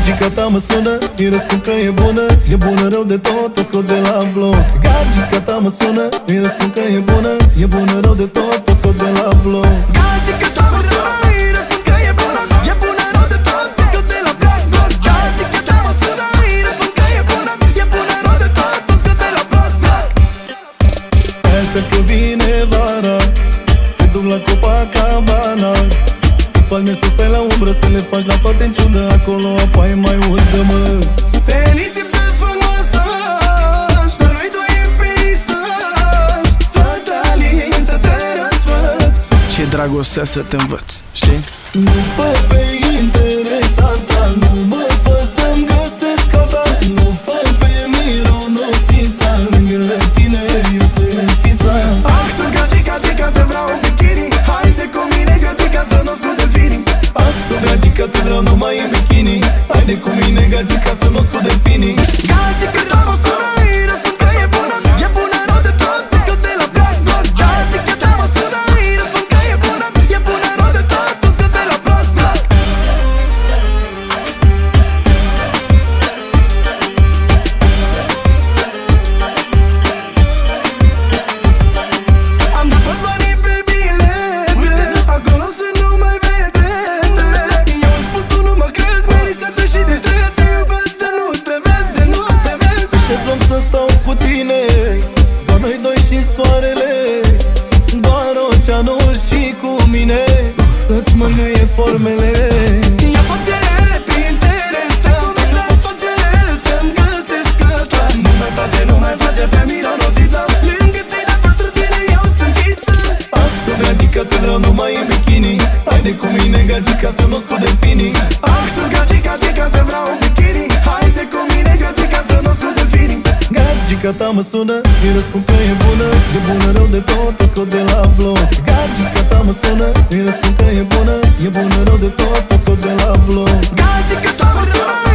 Gagica ta mă sună, îi răspund că e bună. E bună rău de tot, o scot de la bloc. Gagica ta mă sună, îi răspund că e bună. E bună rău de tot, o scot de la bloc. Gagica ta mă sună, îi răspund că e bună. E bună rău de tot, o scot de la bloc, bloc Gagica ta mă sună, îi răspund că e bună. E bună rău de tot, o scot de la bloc, bloc. Stai așa că vine vara Te duc la Copacabana Palmier să stai la umbră Să le faci la toate în ciudă Acolo apoi mai udă-mă Te nisip să-ți fac masaj Dar noi doi în peisaj. Să te alin, să te răsfăți Ce dragostea să te învăț, știi? Nu fă pe interesanta Nu mă Haide cu mine, gagica, să nu scot delfinii Gagica ta mă tine Doar noi doi și soarele Doar oceanul și cu mine. Să-ți mângâie formele. Ia face prin interesant Ia face să-mi găsesc alta Nu mai face, nu mai face pe mironosița Lângă tine, pentru tine eu sunt fiță. Ah, tu gagica, te vreau numai în bikini. Haide cu mine, gagica, să nu scot delfinii Ah, tu gagica, gagica, te vreau în bikini. Haide cu mine, Gagica ta mă sună, îi răspund că e bună. E bună rău de tot, o scot de la bloc. Gagica ta mă sună, îi răspund că e bună. E bună rău de tot, o scot de la bloc. Gagica ta mă sună, îi